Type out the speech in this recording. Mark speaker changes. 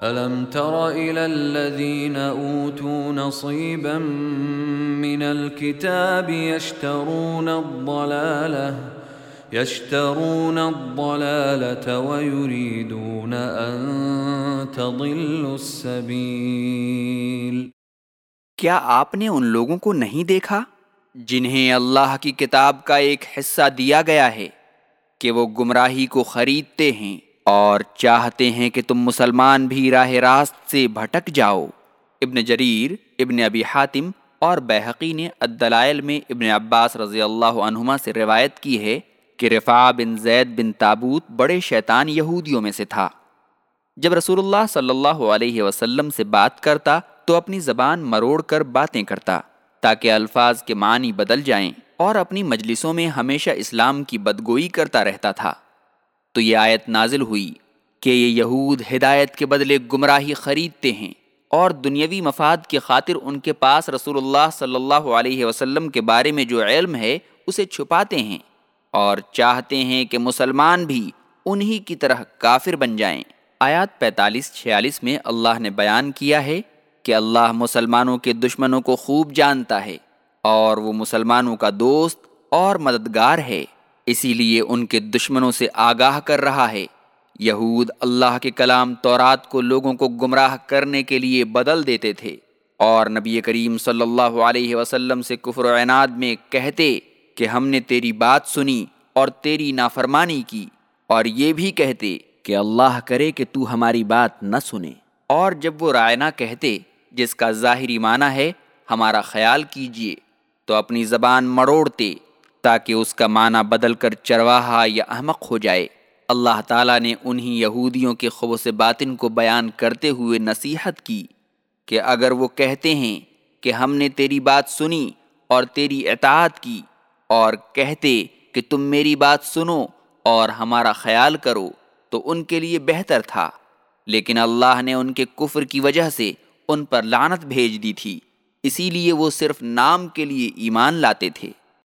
Speaker 1: ألم تر إلى الذين أوتوا نصيبا من الكتاب يشترون الضلالة يشترون الضلالة ويريدون أن تضلوا السبيل
Speaker 2: کیا آپ نے ان لوگوں کو نہیں دیکھا جنہیں اللہ کی کتاب کا ایک حصہ دیا گیا ہے کہ وہ گمراہی کو خریدتے ہیں؟ اور چاہتے ہیں کہ تم مسلمان بھی راہ راست سے بھٹک جاؤ۔ ابن جریر، ابن ابی حاتم اور بحقی نے الدلائل میں ابن عباس رضی اللہ عنہما سے روایت کی ہے کہ رفا بن زید بن تابوت بڑے شیطان یہودیوں میں سے تھا۔ جب رسول اللہ صلی اللہ علیہ وسلم سے بات کرتا تو اپنی زبان مروڑ کر باتیں کرتا تاکہ الفاظ کے معنی بدل جائیں اور اپنی مجلسوں میں ہمیشہ اسلام کی بدگوئی کرتا رہتا تھا۔ تو یہ آیت نازل ہوئی کہ یہ یہود ہدایت کے بدلے گمراہی خریدتے ہیں اور دنیاوی مفاد کی خاطر ان کے پاس رسول اللہ صلی اللہ علیہ وسلم کے بارے میں جو علم ہے اسے چھپاتے ہیں اور چاہتے ہیں کہ مسلمان بھی انہی کی طرح کافر بن جائیں۔ آیات پینتالیس چھیالیس میں اللہ نے بیان کیا ہے کہ اللہ مسلمانوں کے دشمنوں کو خوب جانتا ہے اور وہ مسلمانوں کا دوست اور مددگار ہے۔ اسی لیے ان کے دشمنوں سے آگاہ کر رہا ہے۔ یہود اللہ کے کلام تورات کو لوگوں کو گمراہ کرنے کے لیے بدل دیتے تھے اور نبی کریم صلی اللہ علیہ وسلم سے کفر و عناد میں کہتے کہ ہم نے تیری بات سنی اور تیری نافرمانی کی اور یہ بھی کہتے کہ اللہ کرے کہ تو ہماری بات نہ سنے۔ اور جب وہ رائنا کہتے جس کا ظاہری معنی ہے ہمارا خیال کیجیے تو اپنی زبان مڑوڑتے تاکہ اس کا معنی بدل کر چرواہا یا احمق ہو جائے۔ اللہ تعالیٰ نے انہی یہودیوں کے خبص باطن کو بیان کرتے ہوئے نصیحت کی کہ اگر وہ کہتے ہیں کہ ہم نے تیری بات سنی اور تیری اطاعت کی اور کہتے کہ تم میری بات سنو اور ہمارا خیال کرو تو ان کے لیے بہتر تھا۔ لیکن اللہ نے ان کے کفر کی وجہ سے ان پر لعنت بھیج دی تھی۔ اسی لیے وہ صرف نام کے لیے ایمان لاتے تھے۔